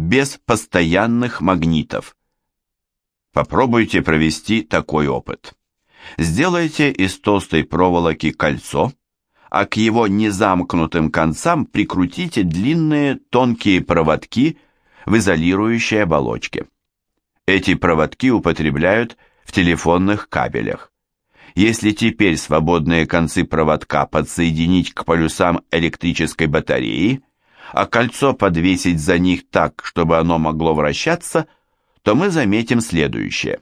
без постоянных магнитов. Попробуйте провести такой опыт. Сделайте из толстой проволоки кольцо, а к его незамкнутым концам прикрутите длинные тонкие проводки в изолирующей оболочке. Эти проводки употребляют в телефонных кабелях. Если теперь свободные концы проводка подсоединить к полюсам электрической батареи, а кольцо подвесить за них так, чтобы оно могло вращаться, то мы заметим следующее.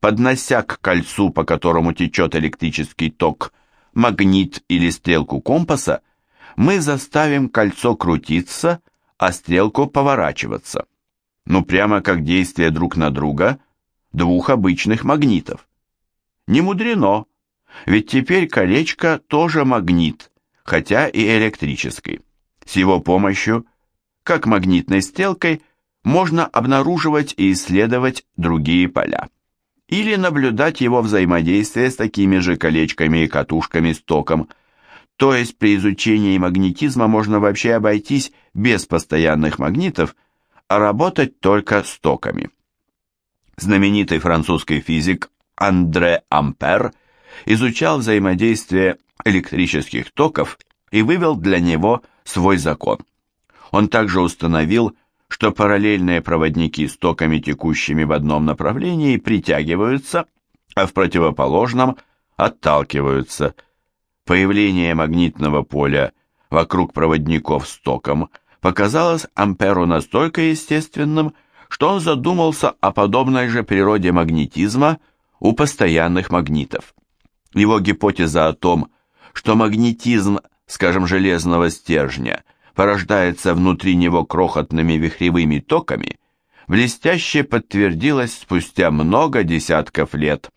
Поднося к кольцу, по которому течет электрический ток, магнит или стрелку компаса, мы заставим кольцо крутиться, а стрелку поворачиваться. Ну прямо как действие друг на друга двух обычных магнитов. Не мудрено, ведь теперь колечко тоже магнит, хотя и электрический. С его помощью, как магнитной стрелкой, можно обнаруживать и исследовать другие поля. Или наблюдать его взаимодействие с такими же колечками и катушками с током. То есть при изучении магнетизма можно вообще обойтись без постоянных магнитов, а работать только с токами. Знаменитый французский физик Андре Ампер изучал взаимодействие электрических токов и вывел для него свой закон. Он также установил, что параллельные проводники с токами, текущими в одном направлении, притягиваются, а в противоположном отталкиваются. Появление магнитного поля вокруг проводников с током показалось Амперу настолько естественным, что он задумался о подобной же природе магнетизма у постоянных магнитов. Его гипотеза о том, что магнетизм, скажем, железного стержня порождается внутри него крохотными вихревыми токами, блестяще подтвердилась спустя много десятков лет.